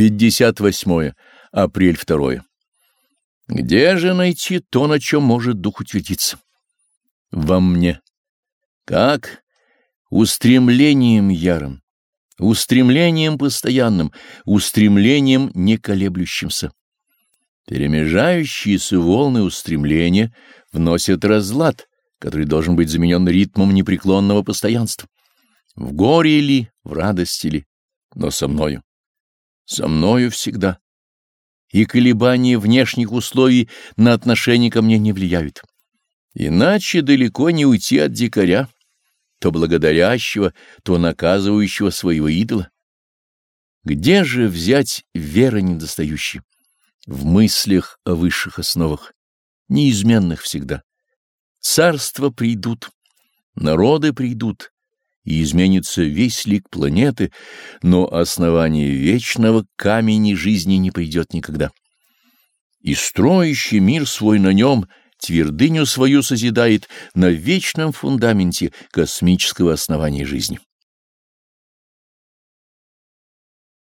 58 апрель 2 Где же найти то, на чем может дух утвердиться? Во мне. Как? Устремлением ярым, устремлением постоянным, устремлением неколеблющимся. Перемежающиеся волны устремления вносят разлад, который должен быть заменен ритмом непреклонного постоянства. В горе ли, в радости ли, но со мною. Со мною всегда. И колебания внешних условий на отношение ко мне не влияют. Иначе далеко не уйти от дикаря, то благодарящего, то наказывающего своего идола. Где же взять веры недостающие? В мыслях о высших основах, неизменных всегда. Царства придут, народы придут, и изменится весь лик планеты, но основание вечного камени жизни не придет никогда. И строящий мир свой на нем твердыню свою созидает на вечном фундаменте космического основания жизни.